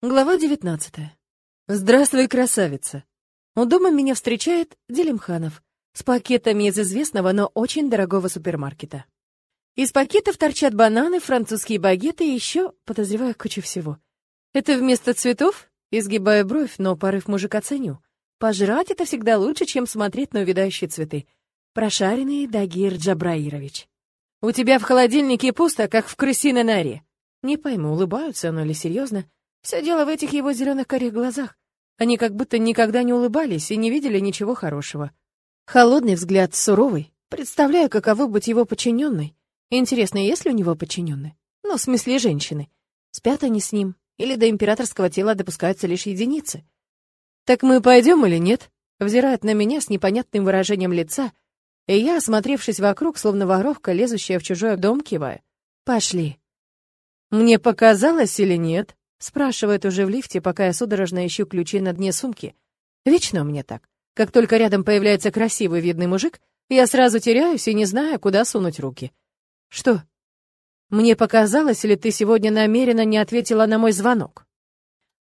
Глава 19. Здравствуй, красавица. У дома меня встречает Делимханов с пакетами из известного, но очень дорогого супермаркета. Из пакетов торчат бананы, французские багеты и еще, подозреваю, кучу всего. Это вместо цветов? Изгибаю бровь, но порыв мужика ценю. Пожрать это всегда лучше, чем смотреть на увядающие цветы. Прошаренный Дагир Джабраирович. У тебя в холодильнике пусто, как в крысиной норе. Не пойму, улыбаются оно или серьезно. Все дело в этих его зеленых корих глазах. Они как будто никогда не улыбались и не видели ничего хорошего. Холодный взгляд, суровый. Представляю, каково быть его подчиненной. Интересно, есть ли у него подчиненные? Ну, в смысле, женщины. Спят они с ним? Или до императорского тела допускаются лишь единицы? «Так мы пойдем или нет?» Взирает на меня с непонятным выражением лица, и я, осмотревшись вокруг, словно воровка, лезущая в чужой дом, киваю. «Пошли». «Мне показалось или нет?» Спрашивает уже в лифте, пока я судорожно ищу ключи на дне сумки. Вечно у меня так. Как только рядом появляется красивый видный мужик, я сразу теряюсь и не знаю, куда сунуть руки. Что? Мне показалось, или ты сегодня намеренно не ответила на мой звонок?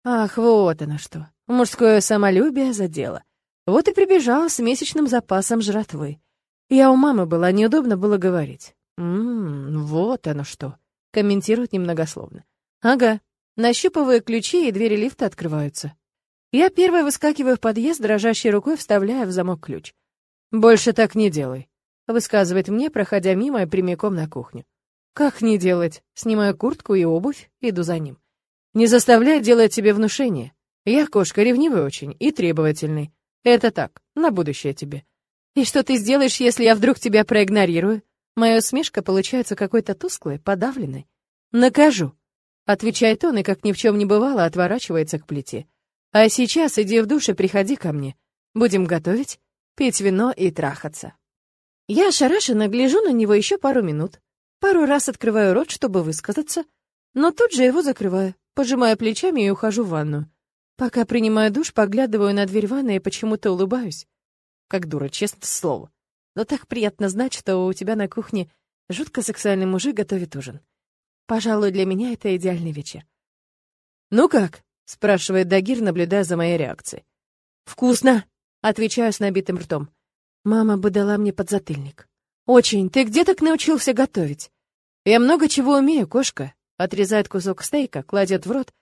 Ах, вот оно что. Мужское самолюбие задело. Вот и прибежала с месячным запасом жратвы. Я у мамы была, неудобно было говорить. Ммм, вот оно что. Комментирует немногословно. Ага, Нащупываю ключи, и двери лифта открываются. Я первой выскакиваю в подъезд, дрожащей рукой вставляя в замок ключ. «Больше так не делай», — высказывает мне, проходя мимо и прямиком на кухню. «Как не делать?» Снимаю куртку и обувь, иду за ним. «Не заставляй делать тебе внушение. Я кошка ревнивый очень и требовательный. Это так, на будущее тебе. И что ты сделаешь, если я вдруг тебя проигнорирую? Моя усмешка получается какой-то тусклой, подавленной. Накажу. Отвечает он и, как ни в чем не бывало, отворачивается к плите. А сейчас иди в душ и приходи ко мне. Будем готовить, пить вино и трахаться. Я ошарашенно гляжу на него еще пару минут. Пару раз открываю рот, чтобы высказаться, но тут же его закрываю, пожимаю плечами и ухожу в ванную. Пока принимаю душ, поглядываю на дверь ванной и почему-то улыбаюсь. Как дура, честное слово. Но так приятно знать, что у тебя на кухне жутко сексуальный мужик готовит ужин. Пожалуй, для меня это идеальный вечер. «Ну как?» — спрашивает Дагир, наблюдая за моей реакцией. «Вкусно!» — отвечаю с набитым ртом. Мама бы дала мне подзатыльник. «Очень. Ты где так научился готовить?» «Я много чего умею, кошка», — отрезает кусок стейка, кладет в рот,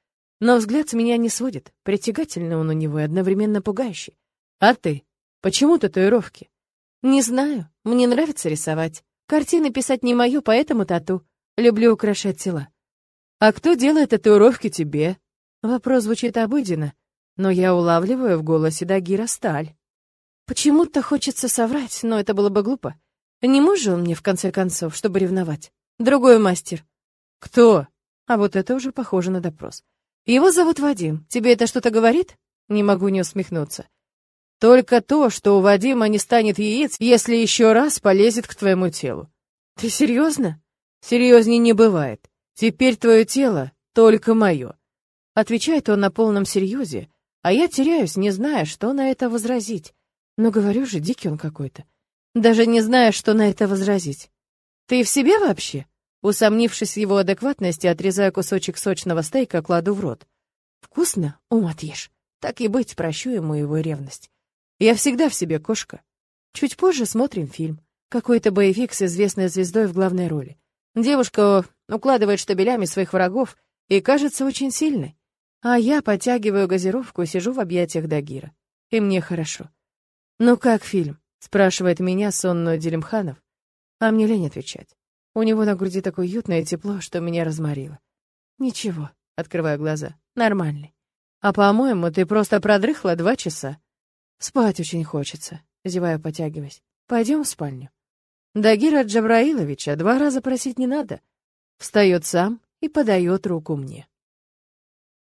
но взгляд с меня не сводит. Притягательный он у него и одновременно пугающий. «А ты? Почему татуировки?» «Не знаю. Мне нравится рисовать. Картины писать не мое, поэтому тату. Люблю украшать тела. А кто делает татуировки тебе? Вопрос звучит обыденно, но я улавливаю в голосе Дагира сталь. Почему-то хочется соврать, но это было бы глупо. Не муж же он мне, в конце концов, чтобы ревновать. Другой мастер. Кто? А вот это уже похоже на допрос. Его зовут Вадим. Тебе это что-то говорит? Не могу не усмехнуться. Только то, что у Вадима не станет яиц, если еще раз полезет к твоему телу. Ты серьезно? Серьезней не бывает. Теперь твое тело только мое. Отвечает он на полном серьезе, а я теряюсь, не зная, что на это возразить. Но говорю же, дикий он какой-то. Даже не зная, что на это возразить. Ты в себе вообще? Усомнившись в его адекватности, отрезаю кусочек сочного стейка, кладу в рот. Вкусно? Ум отъешь. Так и быть, прощу ему его ревность. Я всегда в себе кошка. Чуть позже смотрим фильм. Какой-то боевик с известной звездой в главной роли. Девушка укладывает штабелями своих врагов и кажется очень сильной. А я подтягиваю газировку и сижу в объятиях Дагира. И мне хорошо. «Ну как фильм?» — спрашивает меня сонный Делимханов. А мне лень отвечать. У него на груди такое уютное тепло, что меня разморило. «Ничего», — открываю глаза, — «нормальный». «А, по-моему, ты просто продрыхла два часа». «Спать очень хочется», — зевая, потягиваясь. «Пойдем в спальню». Дагира Джабраиловича два раза просить не надо. Встает сам и подает руку мне.